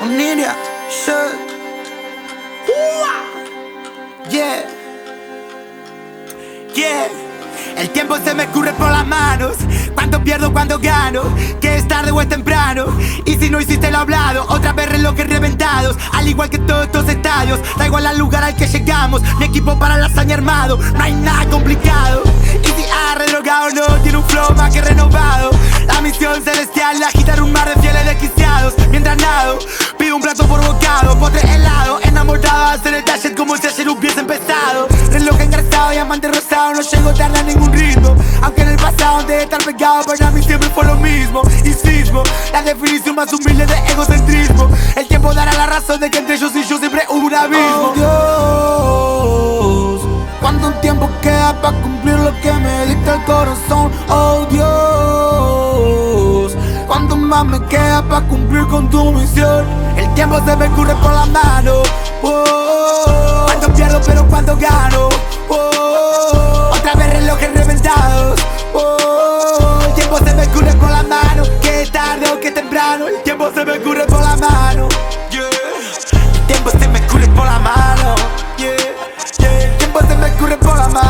Oniria, shit. Yeah. Yeah. El tiempo se me escurre por las manos. Cuando pierdo, cuando gano. Que es tarde o es temprano. Y si no hiciste lo hablado, otra vez relojes reventados. Al igual que todos estos estadios. Da igual al lugar al que llegamos. Mi equipo para la hazaña armado. No hay nada complicado. Y si ha redrogado no, tiene un flow más que renovado. La misión celestial, agitar un mar de fieles desquiciados. Mientras nado, un plato por bocado. Potre helado, enamorado, hacer el dash como si ayer hubiese empezado. Reloj engrasado, diamante rosado, no llego tarde a ningún ritmo. Aunque en el pasado de estar pegado, para mí siempre fue lo mismo. Y sismo, la definición más humilde de egocentrismo. El tiempo dará la razón de que entre ellos y yo siempre hubo un abismo. Oh Dios, cuánto tiempo queda para cumplir lo que me dicta el corazón. Oh Dios, cuánto más me queda para cumplir con tu misión. El tiempo se me escurre por la mano. Oh, cuando pierdo, pero cuando gano. Oh, otra vez relojes reventados. Oh, el tiempo se me escurre por la mano. Que tarde o que temprano. El tiempo se me escurre por la mano. Yeah. El tiempo se me escurre por la mano. Yeah. Yeah. El tiempo se me escurre por la mano.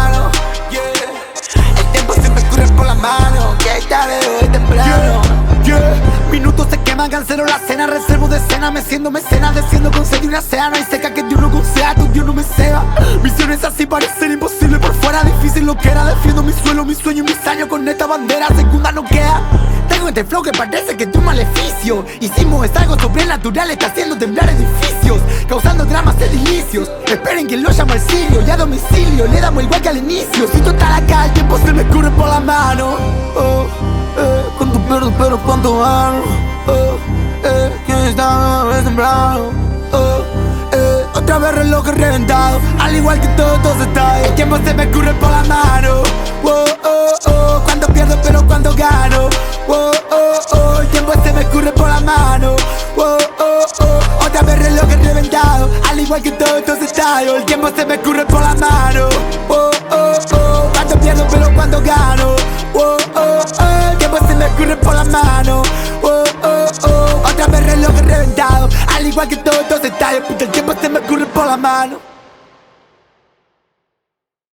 Cancelo la cena, reservo de cena, me siento mecena, desciendo conseguir una sea, no hay seca que Dios no conceda, tu Dios no me sea. Misiones así parecen imposible por fuera, difícil lo que era, defiendo mi suelo, mi sueño y mis años con esta bandera, segunda no queda. Tengo este flow que parece que es un maleficio Hicimos es algo sobrenatural, está haciendo temblar edificios Causando dramas edilicios Esperen que lo llamo al sirio y a domicilio Le damos igual que al inicio Si total acá el tiempo se me escurre por la mano Oh, eh, cuánto pierdo, pero cuánto gano. Oh, eh. Oh, eh, otra vez reloj reventado. Al igual que todos estos estadios El tiempo se me escurre por la mano. Oh, oh, oh, Cuando pierdo pero cuando gano. Oh, oh, oh, El tiempo se me escurre por la mano. Oh, oh, oh, Otra vez reloj reventado. Al igual que todos estos estadios El tiempo se me escurre por la mano. Oh, oh, oh, Cuando pierdo pero cuando gano. Oh, oh, oh, El tiempo se me escurre por la mano Al igual que todos estos estadios Puta el tiempo se me escurre por la mano